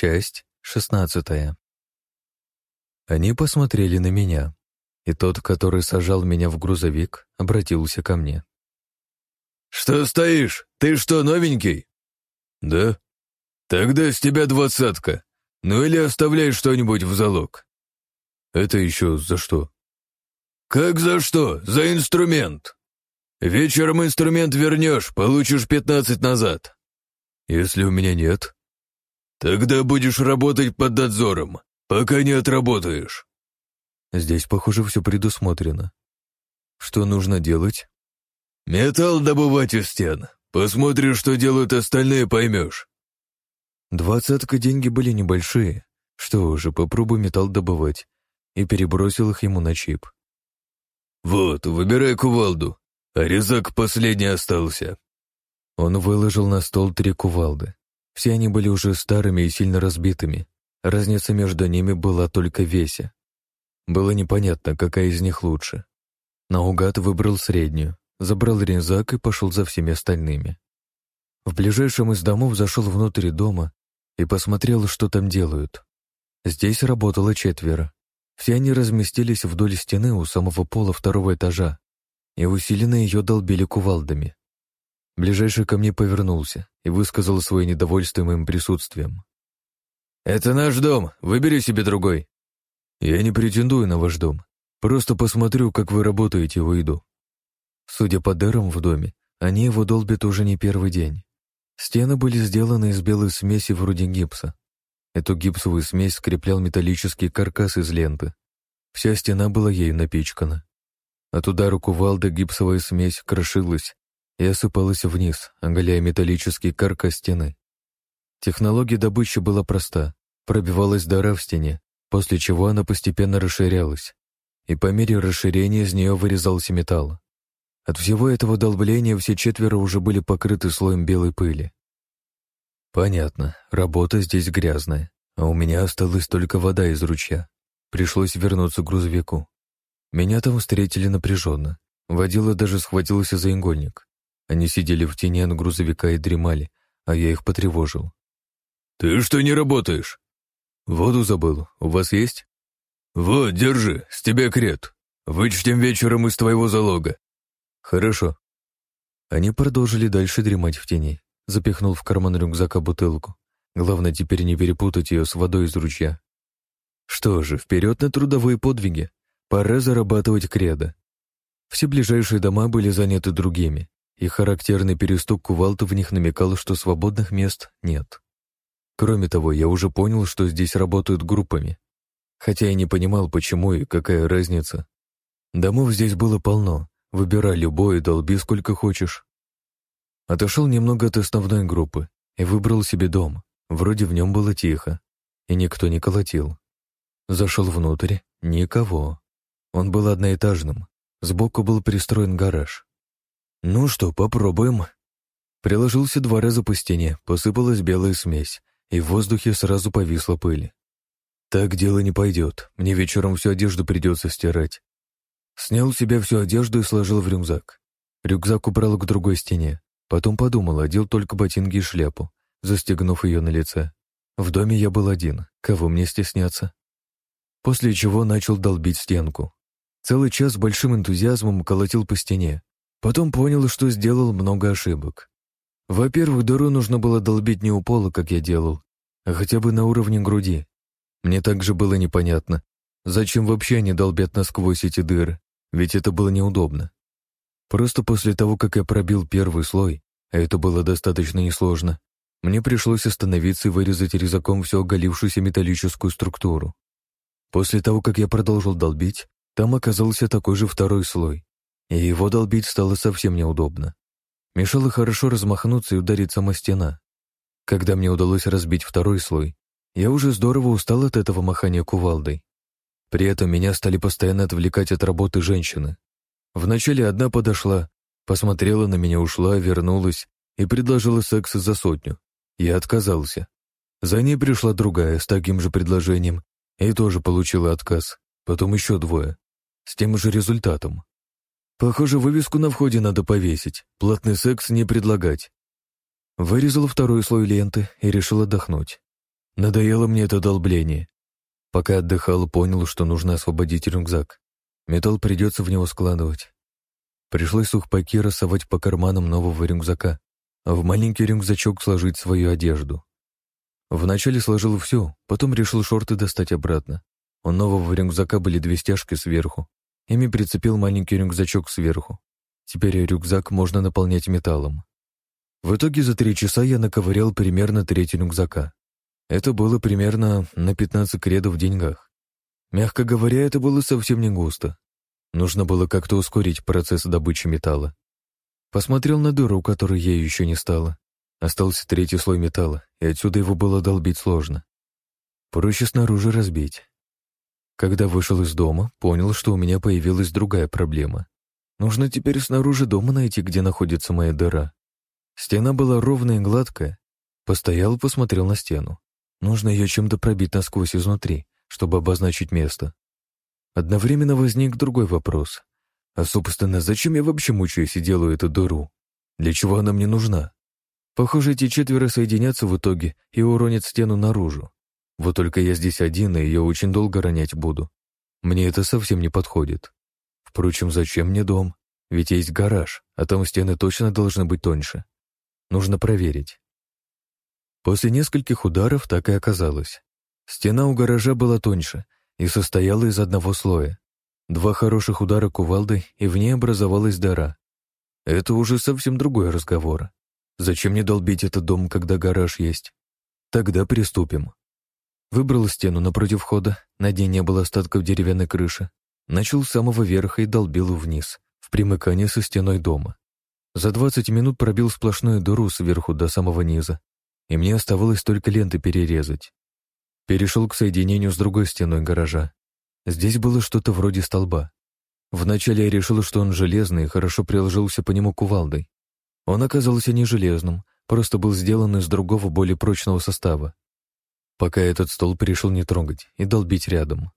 Часть шестнадцатая. Они посмотрели на меня, и тот, который сажал меня в грузовик, обратился ко мне. «Что стоишь? Ты что, новенький?» «Да». «Тогда с тебя двадцатка. Ну или оставляй что-нибудь в залог». «Это еще за что?» «Как за что? За инструмент. Вечером инструмент вернешь, получишь пятнадцать назад». «Если у меня нет?» «Тогда будешь работать под надзором, пока не отработаешь». Здесь, похоже, все предусмотрено. Что нужно делать? Металл добывать из стен. Посмотришь, что делают остальные, поймешь. Двадцатка деньги были небольшие. Что же, попробуй металл добывать. И перебросил их ему на чип. Вот, выбирай кувалду. А резак последний остался. Он выложил на стол три кувалды. Все они были уже старыми и сильно разбитыми. Разница между ними была только в весе. Было непонятно, какая из них лучше. Наугад выбрал среднюю, забрал резак и пошел за всеми остальными. В ближайшем из домов зашел внутрь дома и посмотрел, что там делают. Здесь работало четверо. Все они разместились вдоль стены у самого пола второго этажа и усиленно ее долбили кувалдами. Ближайший ко мне повернулся и высказал свое недовольство моим присутствием. «Это наш дом, выбери себе другой». «Я не претендую на ваш дом. Просто посмотрю, как вы работаете, выйду». Судя по дырам в доме, они его долбят уже не первый день. Стены были сделаны из белой смеси вроде гипса. Эту гипсовую смесь скреплял металлический каркас из ленты. Вся стена была ею напичкана. От удара кувалды гипсовая смесь крошилась и осыпалась вниз, оголяя металлический каркас стены. Технология добычи была проста. Пробивалась дыра в стене, после чего она постепенно расширялась, и по мере расширения из нее вырезался металл. От всего этого долбления все четверо уже были покрыты слоем белой пыли. Понятно, работа здесь грязная, а у меня осталась только вода из ручья. Пришлось вернуться к грузовику. Меня там встретили напряженно. Водила даже схватился за игольник. Они сидели в тени от грузовика и дремали, а я их потревожил. «Ты что не работаешь?» «Воду забыл. У вас есть?» «Вот, держи, с тебя крет. Вычтем вечером из твоего залога». «Хорошо». Они продолжили дальше дремать в тени. Запихнул в карман рюкзака бутылку. Главное теперь не перепутать ее с водой из ручья. Что же, вперед на трудовые подвиги. Пора зарабатывать кредо. Все ближайшие дома были заняты другими, и характерный перестук кувалды в них намекал, что свободных мест нет. Кроме того, я уже понял, что здесь работают группами. Хотя я не понимал, почему и какая разница. Домов здесь было полно. Выбирай любой и долби сколько хочешь. Отошел немного от основной группы и выбрал себе дом. Вроде в нем было тихо, и никто не колотил. Зашел внутрь — никого. Он был одноэтажным. Сбоку был пристроен гараж. Ну что, попробуем. Приложился два раза по стене, посыпалась белая смесь, и в воздухе сразу повисла пыль. Так дело не пойдет, мне вечером всю одежду придется стирать. Снял с себя всю одежду и сложил в рюкзак. Рюкзак убрал к другой стене. Потом подумал, одел только ботинки и шляпу, застегнув ее на лице. В доме я был один, кого мне стесняться? После чего начал долбить стенку. Целый час с большим энтузиазмом колотил по стене. Потом понял, что сделал много ошибок. Во-первых, дыру нужно было долбить не у пола, как я делал, а хотя бы на уровне груди. Мне также было непонятно, зачем вообще они долбят насквозь эти дыры, ведь это было неудобно. Просто после того, как я пробил первый слой, а это было достаточно несложно, мне пришлось остановиться и вырезать резаком всю оголившуюся металлическую структуру. После того, как я продолжил долбить, там оказался такой же второй слой, и его долбить стало совсем неудобно. Мешало хорошо размахнуться и ударить сама стена. Когда мне удалось разбить второй слой, я уже здорово устал от этого махания кувалдой. При этом меня стали постоянно отвлекать от работы женщины. Вначале одна подошла, посмотрела на меня, ушла, вернулась и предложила секс за сотню. Я отказался. За ней пришла другая с таким же предложением и тоже получила отказ. Потом еще двое. С тем же результатом. Похоже, вывеску на входе надо повесить. Платный секс не предлагать. Вырезал второй слой ленты и решил отдохнуть. Надоело мне это долбление. Пока отдыхал, понял, что нужно освободить рюкзак. Металл придется в него складывать. Пришлось сухпаки рассовать по карманам нового рюкзака, а в маленький рюкзачок сложить свою одежду. Вначале сложил все, потом решил шорты достать обратно. У нового рюкзака были две стяжки сверху. Ими прицепил маленький рюкзачок сверху. Теперь рюкзак можно наполнять металлом. В итоге за три часа я наковырял примерно треть рюкзака. Это было примерно на 15 кредов в деньгах. Мягко говоря, это было совсем не густо. Нужно было как-то ускорить процесс добычи металла. Посмотрел на дыру, которой ею еще не стало. Остался третий слой металла, и отсюда его было долбить сложно. Проще снаружи разбить. Когда вышел из дома, понял, что у меня появилась другая проблема. Нужно теперь снаружи дома найти, где находится моя дыра. Стена была ровная и гладкая. Постоял, посмотрел на стену. Нужно ее чем-то пробить насквозь изнутри, чтобы обозначить место. Одновременно возник другой вопрос. А, собственно, зачем я вообще мучаюсь и делаю эту дыру? Для чего она мне нужна? Похоже, эти четверо соединятся в итоге и уронят стену наружу. Вот только я здесь один, и ее очень долго ронять буду. Мне это совсем не подходит. Впрочем, зачем мне дом? Ведь есть гараж, а там стены точно должны быть тоньше. Нужно проверить. После нескольких ударов так и оказалось. Стена у гаража была тоньше и состояла из одного слоя. Два хороших удара кувалдой, и в ней образовалась дыра. Это уже совсем другой разговор. Зачем мне долбить этот дом, когда гараж есть? Тогда приступим. Выбрал стену напротив входа, на ней не было остатков деревянной крыши. Начал с самого верха и долбил вниз, в примыкании со стеной дома. За 20 минут пробил сплошную дыру сверху до самого низа, и мне оставалось только ленты перерезать. Перешел к соединению с другой стеной гаража. Здесь было что-то вроде столба. Вначале я решил, что он железный и хорошо приложился по нему кувалдой. Он оказался не железным, просто был сделан из другого, более прочного состава. Пока этот стол решил не трогать и долбить рядом.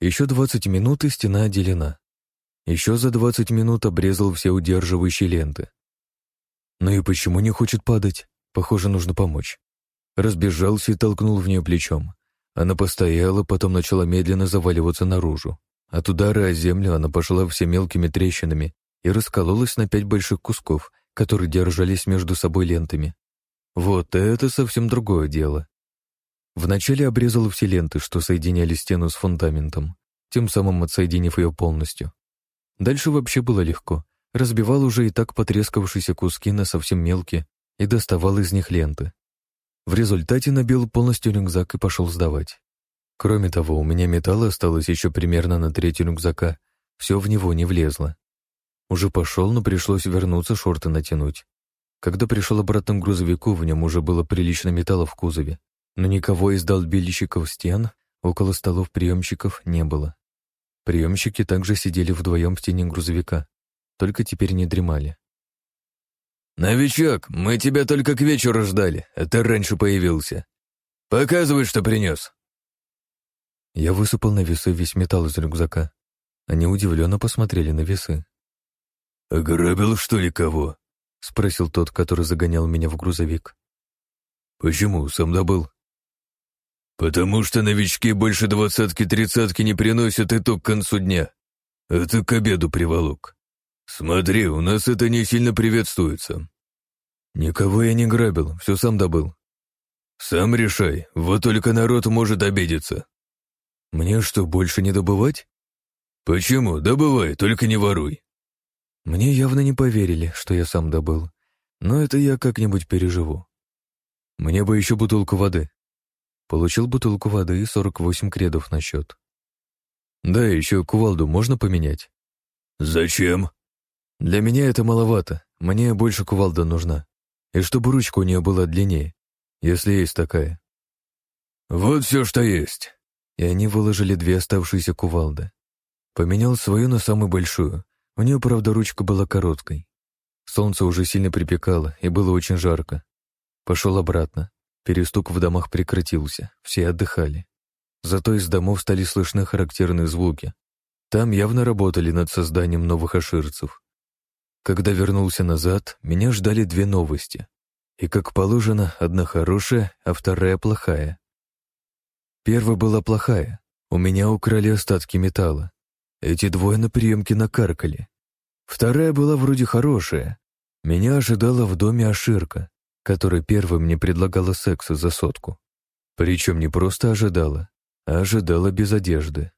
Еще 20 минут и стена отделена. Еще за 20 минут обрезал все удерживающие ленты. Ну и почему не хочет падать? Похоже, нужно помочь. Разбежался и толкнул в нее плечом. Она постояла, потом начала медленно заваливаться наружу. От удара о землю она пошла все мелкими трещинами и раскололась на пять больших кусков, которые держались между собой лентами. Вот это совсем другое дело. Вначале обрезал все ленты, что соединяли стену с фундаментом, тем самым отсоединив ее полностью. Дальше вообще было легко. Разбивал уже и так потрескавшиеся куски на совсем мелкие и доставал из них ленты. В результате набил полностью рюкзак и пошел сдавать. Кроме того, у меня металла осталось еще примерно на треть рюкзака, все в него не влезло. Уже пошел, но пришлось вернуться, шорты натянуть. Когда пришел обратно к грузовику, в нем уже было прилично металла в кузове, но никого из долбильщиков стен около столов приемщиков не было. Приемщики также сидели вдвоем в стене грузовика, только теперь не дремали. «Новичок, мы тебя только к вечеру ждали, а ты раньше появился. Показывай, что принес». Я высыпал на весы весь металл из рюкзака. Они удивленно посмотрели на весы. «Ограбил, что ли, кого?» — спросил тот, который загонял меня в грузовик. «Почему? Сам добыл». «Потому что новички больше двадцатки-тридцатки не приносят итог к концу дня. Это к обеду приволок. Смотри, у нас это не сильно приветствуется». «Никого я не грабил, все сам добыл». «Сам решай, вот только народ может обидеться». «Мне что, больше не добывать?» «Почему? Добывай, только не воруй». Мне явно не поверили, что я сам добыл, но это я как-нибудь переживу. Мне бы еще бутылку воды. Получил бутылку воды и 48 кредов на счет. Да, еще кувалду можно поменять? Зачем? Для меня это маловато. Мне больше кувалда нужна. И чтобы ручка у нее была длиннее, если есть такая. Вот все, что есть. И они выложили две оставшиеся кувалды. Поменял свою на самую большую. У нее, правда, ручка была короткой. Солнце уже сильно припекало, и было очень жарко. Пошел обратно. Перестук в домах прекратился, все отдыхали. Зато из домов стали слышны характерные звуки. Там явно работали над созданием новых аширцев. Когда вернулся назад, меня ждали две новости. И, как положено, одна хорошая, а вторая плохая. Первая была плохая. У меня украли остатки металла. Эти двое на приемке накаркали. Вторая была вроде хорошая. Меня ожидала в доме Аширка, которая первым мне предлагала секс за сотку. Причем не просто ожидала, а ожидала без одежды.